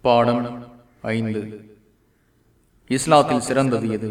பாடம் ஐந்து. இஸ்லாத்தில் சிறந்தது எது?